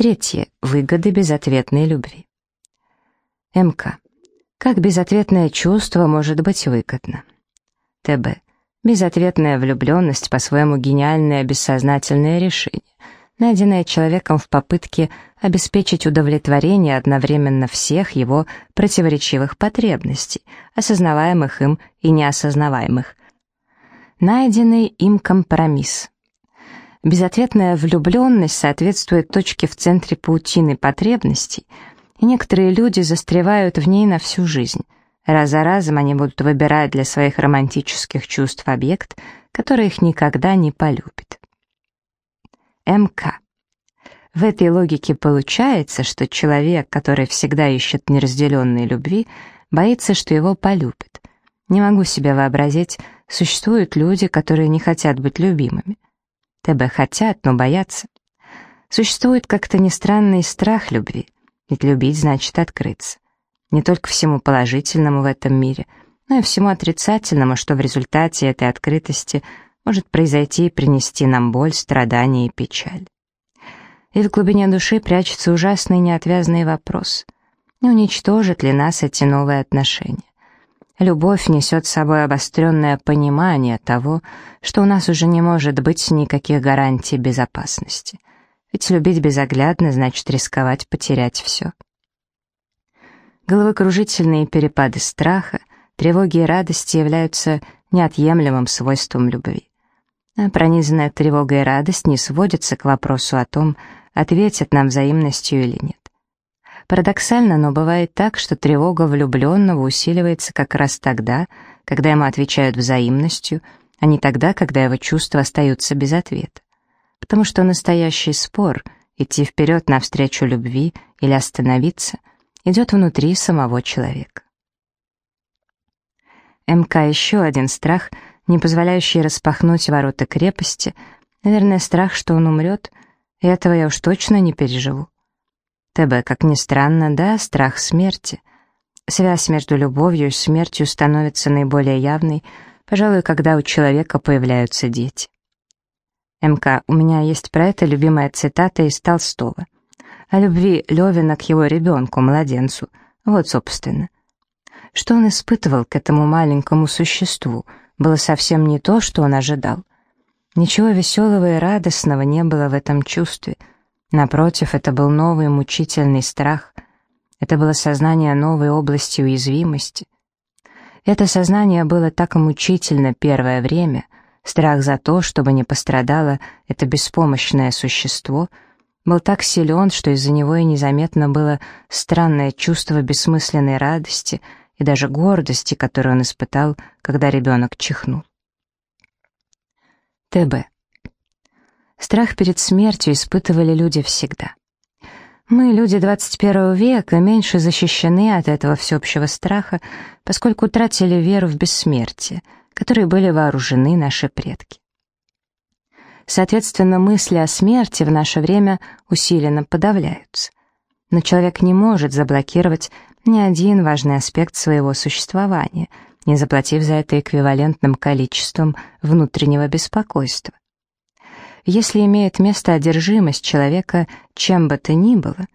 Третье. Выгоды безответной любви. МК. Как безответное чувство может быть выгодно? ТБ. Безответная влюбленность по-своему гениальное бессознательное решение, найденное человеком в попытке обеспечить удовлетворение одновременно всех его противоречивых потребностей, осознаваемых им и неосознаваемых. Найденный им компромисс. Безответная влюбленность соответствует точке в центре паутины потребностей, и некоторые люди застревают в ней на всю жизнь. Раз за разом они будут выбирать для своих романтических чувств объект, который их никогда не полюбит. МК. В этой логике получается, что человек, который всегда ищет неразделенной любви, боится, что его полюбят. Не могу себе вообразить, существуют люди, которые не хотят быть любимыми. ТБ хотят, но боятся. Существует как-то не странный страх любви, ведь любить значит открыться. Не только всему положительному в этом мире, но и всему отрицательному, что в результате этой открытости может произойти и принести нам боль, страдания и печаль. И в глубине души прячется ужасный неотвязный вопрос. Не уничтожат ли нас эти новые отношения? Любовь несет с собой обостренное понимание того, что у нас уже не может быть никаких гарантий безопасности. Ведь любить безоглядно значит рисковать потерять все. Головокружительные перепады страха, тревоги и радости являются неотъемлемым свойством любви. А пронизанная тревога и радость не сводятся к вопросу о том, ответят нам взаимностью или нет. Парадоксально, но бывает так, что тревога влюбленного усиливается как раз тогда, когда ему отвечают взаимностью, а не тогда, когда его чувства остаются без ответа. Потому что настоящий спор, идти вперед навстречу любви или остановиться, идет внутри самого человека. МК еще один страх, не позволяющий распахнуть ворота крепости, наверное, страх, что он умрет, и этого я уж точно не переживу. ТБ, как ни странно, да, страх смерти. Связь между любовью и смертью становится наиболее явной, пожалуй, когда у человека появляются дети. МК, у меня есть про это любимая цитата из Толстого. О любви Левина к его ребенку, младенцу. Вот, собственно. Что он испытывал к этому маленькому существу, было совсем не то, что он ожидал. Ничего веселого и радостного не было в этом чувстве — Напротив, это был новый мучительный страх. Это было сознание новой области уязвимости. Это сознание было так мучительно первое время, страх за то, чтобы не пострадало это беспомощное существо, был так силен, что из-за него и незаметно было странное чувство бессмысленной радости и даже гордости, которую он испытал, когда ребенок чихнул. ТБ. Страх перед смертью испытывали люди всегда. Мы, люди 21 века, меньше защищены от этого всеобщего страха, поскольку утратили веру в бессмертие, которой были вооружены наши предки. Соответственно, мысли о смерти в наше время усиленно подавляются. Но человек не может заблокировать ни один важный аспект своего существования, не заплатив за это эквивалентным количеством внутреннего беспокойства. Если имеет место одержимость человека чем бы то ни было,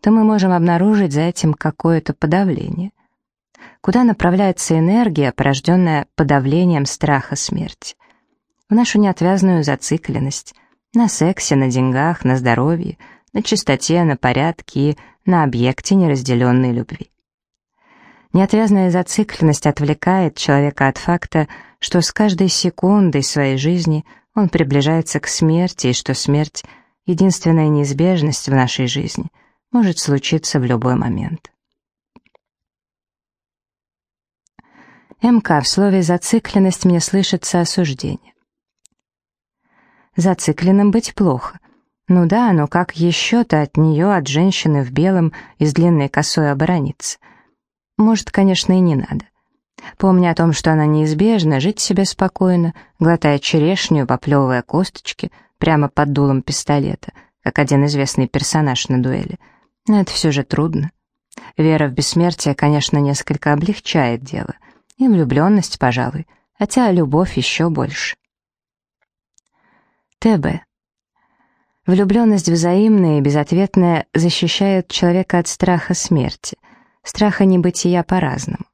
то мы можем обнаружить за этим какое-то подавление. Куда направляется энергия, порожденная подавлением страха смерти? В нашу неотвязную зацикленность, на сексе, на деньгах, на здоровье, на чистоте, на порядке и на объекте неразделенной любви. Неотвязная зацикленность отвлекает человека от факта, что с каждой секундой своей жизни – он приближается к смерти, и что смерть — единственная неизбежность в нашей жизни, может случиться в любой момент. МК в слове «зацикленность» мне слышится осуждение. Зацикленным быть плохо. Ну да, но как еще-то от нее, от женщины в белом и с длинной косой оборониться? Может, конечно, и не надо. Помня о том, что она неизбежна, жить себе спокойно, глотая черешню, поплевывая косточки, прямо под дулом пистолета, как один известный персонаж на дуэли. Но это все же трудно. Вера в бессмертие, конечно, несколько облегчает дело. И влюбленность, пожалуй, хотя любовь еще больше. ТБ. Влюбленность взаимная и безответная защищает человека от страха смерти, страха небытия по-разному.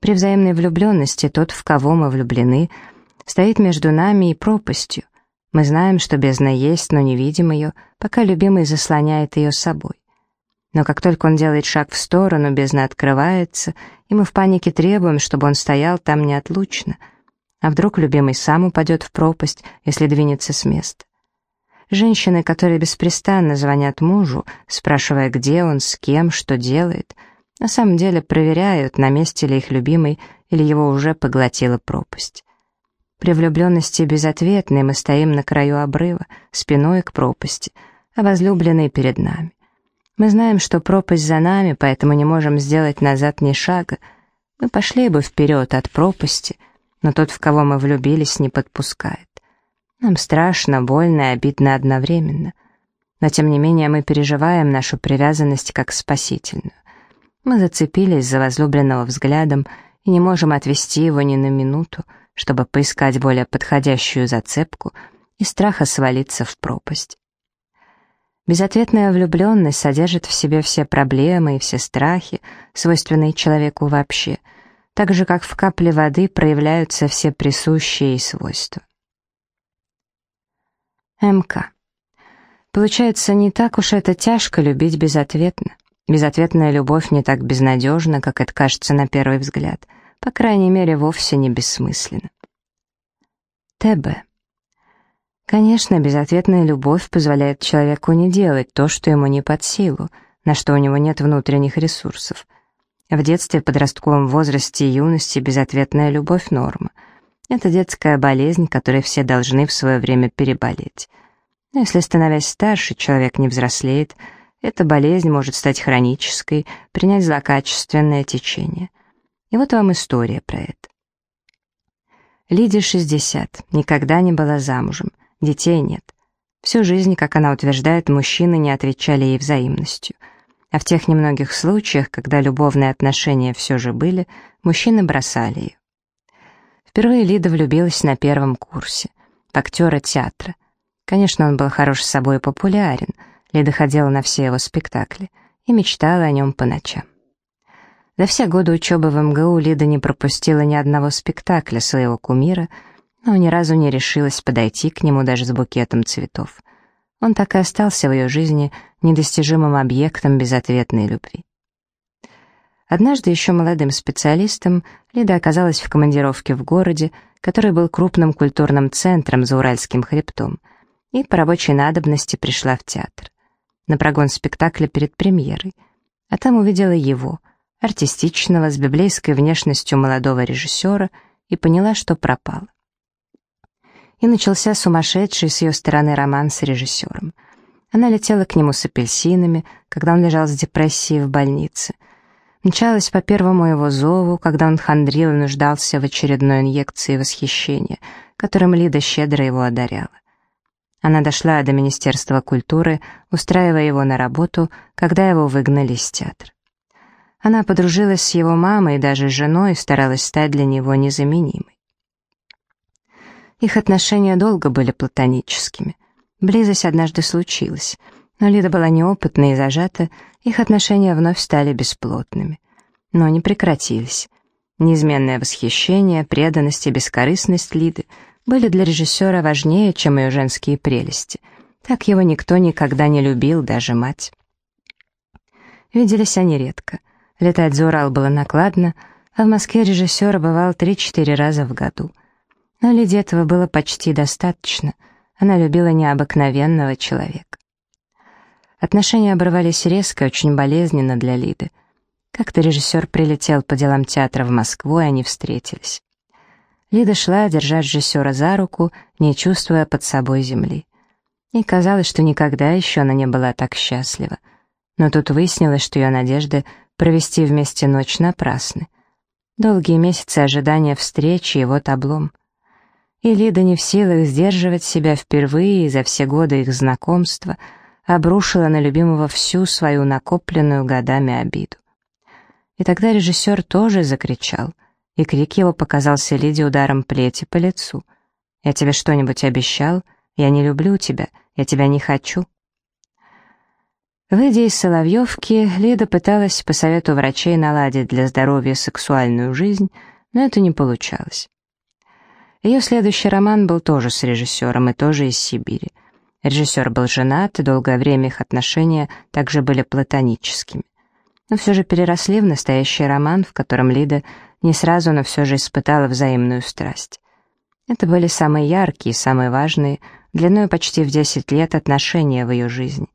При взаимной влюбленности тот, в кого мы влюблены, стоит между нами и пропастью. Мы знаем, что бездна есть, но не видим ее, пока любимый заслоняет ее собой. Но как только он делает шаг в сторону, бездна открывается, и мы в панике требуем, чтобы он стоял там неотлучно. А вдруг любимый сам упадет в пропасть, если двинется с места? Женщины, которые беспрестанно звонят мужу, спрашивая, где он, с кем, что делает, на самом деле проверяют, на месте ли их любимый или его уже поглотила пропасть. При влюбленности безответной мы стоим на краю обрыва, спиной к пропасти, а возлюбленный перед нами. Мы знаем, что пропасть за нами, поэтому не можем сделать назад ни шага. Мы пошли бы вперед от пропасти, но тот, в кого мы влюбились, не подпускает. Нам страшно, больно и обидно одновременно. Но тем не менее мы переживаем нашу привязанность как спасительную. Мы зацепились за возлюбленного взглядом и не можем отвести его ни на минуту, чтобы поискать более подходящую зацепку и страха свалиться в пропасть. Безответная влюбленность содержит в себе все проблемы и все страхи, свойственные человеку вообще, так же, как в капле воды проявляются все присущие ей свойства. МК. Получается, не так уж это тяжко любить безответно. Безответная любовь не так безнадежна, как это кажется на первый взгляд. По крайней мере, вовсе не бессмысленно. ТБ. Конечно, безответная любовь позволяет человеку не делать то, что ему не под силу, на что у него нет внутренних ресурсов. В детстве, подростковом возрасте и юности безответная любовь — норма — это детская болезнь, которой все должны в свое время переболеть. Но если, становясь старше, человек не взрослеет, эта болезнь может стать хронической, принять злокачественное течение. И вот вам история про это. Лидия 60, никогда не была замужем, детей нет. Всю жизнь, как она утверждает, мужчины не отвечали ей взаимностью. А в тех немногих случаях, когда любовные отношения все же были, мужчины бросали ее. Впервые Лида влюбилась на первом курсе. Актера театра. Конечно, он был хорош с собой и популярен. Лида ходила на все его спектакли и мечтала о нем по ночам. За все годы учебы в МГУ Лида не пропустила ни одного спектакля своего кумира, но ни разу не решилась подойти к нему даже с букетом цветов. Он так и остался в ее жизни недостижимым объектом безответной любви. Однажды еще молодым специалистом Лида оказалась в командировке в городе, который был крупным культурным центром за Уральским хребтом, и по рабочей надобности пришла в театр. На прогон спектакля перед премьерой. А там увидела его, артистичного, с библейской внешностью молодого режиссера, и поняла, что пропала. И начался сумасшедший с ее стороны роман с режиссером. Она летела к нему с апельсинами, когда он лежал с депрессией в больнице — Мчалась по первому его зову, когда он хандрил и нуждался в очередной инъекции восхищения, которым Лида щедро его одаряла. Она дошла до Министерства культуры, устраивая его на работу, когда его выгнали из театра. Она подружилась с его мамой и даже женой старалась стать для него незаменимой. Их отношения долго были платоническими. Близость однажды случилась — но Лида была неопытна и зажата, их отношения вновь стали бесплотными. Но не прекратились. Неизменное восхищение, преданность и бескорыстность Лиды были для режиссера важнее, чем ее женские прелести. Так его никто никогда не любил, даже мать. Виделись они редко. Летать за Урал было накладно, а в Москве режиссер бывал 3-4 раза в году. Но Лиде этого было почти достаточно. Она любила необыкновенного человека. Отношения оборвались резко, очень болезненно для Лиды. Как-то режиссер прилетел по делам театра в Москву, и они встретились. Лида шла, держа режиссера за руку, не чувствуя под собой земли. И казалось, что никогда еще она не была так счастлива. Но тут выяснилось, что ее надежды провести вместе ночь напрасны. Долгие месяцы ожидания встречи и вот облом. И Лида не в силах сдерживать себя впервые за все годы их знакомства — обрушила на любимого всю свою накопленную годами обиду. И тогда режиссер тоже закричал, и крик его показался Лиде ударом плети по лицу. «Я тебе что-нибудь обещал? «Я не люблю тебя, я тебя не хочу». Выйдя из Соловьевки, Лида пыталась по совету врачей наладить для здоровья сексуальную жизнь, но это не получалось. Ее следующий роман был тоже с режиссером и тоже из Сибири. Режиссер был женат, и долгое время их отношения также были платоническими. Но все же переросли в настоящий роман, в котором Лида не сразу, но все же испытала взаимную страсть. Это были самые яркие, самые важные, длиной почти в 10 лет отношения в ее жизни.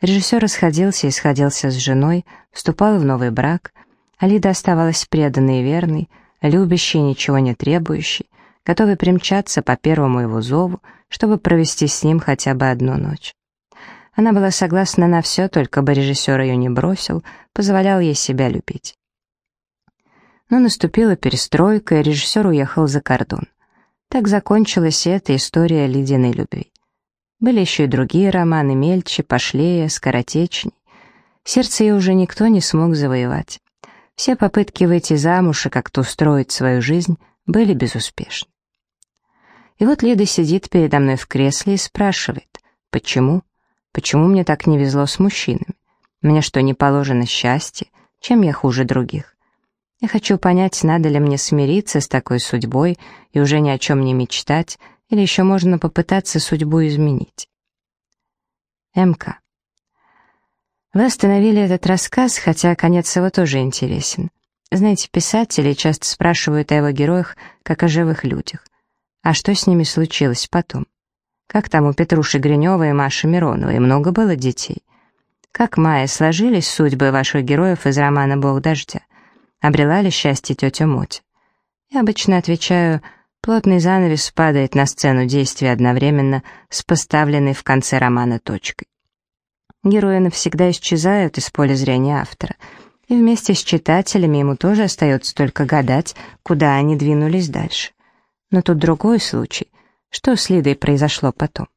Режиссер расходился и сходился с женой, вступал в новый брак, а Лида оставалась преданной и верной, любящей, ничего не требующей, готовой примчаться по первому его зову, чтобы провести с ним хотя бы одну ночь. Она была согласна на все, только бы режиссер ее не бросил, позволял ей себя любить. Но наступила перестройка, и режиссер уехал за кордон. Так закончилась эта история Лидиной любви. Были еще и другие романы, мельче, пошлее, скоротечней. Сердце ее уже никто не смог завоевать. Все попытки выйти замуж и как-то устроить свою жизнь были безуспешны. И вот Лида сидит передо мной в кресле и спрашивает, почему? Почему мне так не везло с мужчинами? Мне что, не положено счастье? Чем я хуже других? Я хочу понять, надо ли мне смириться с такой судьбой и уже ни о чем не мечтать, или еще можно попытаться судьбу изменить. МК. Вы остановили этот рассказ, хотя конец его тоже интересен. Знаете, писатели часто спрашивают о его героях, как о живых людях. А что с ними случилось потом? Как там у Петруши Гринева и Маши Мироновой много было детей? Как, Майя, сложились судьбы ваших героев из романа «Бог дождя»? Обрела ли счастье тетя Мотя? Я обычно отвечаю – Плотный занавес падает на сцену действия одновременно с поставленной в конце романа точкой. Герои навсегда исчезают из поля зрения автора, и вместе с читателями ему тоже остается только гадать, куда они двинулись дальше. Но тут другой случай. Что с Лидой произошло потом?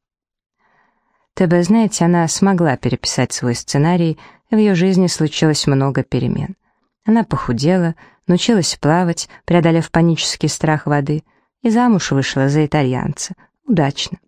ТБ, знаете, она смогла переписать свой сценарий, в ее жизни случилось много перемен. Она похудела, научилась плавать, преодолев панический страх воды — и замуж вышла за итальянца. Удачно.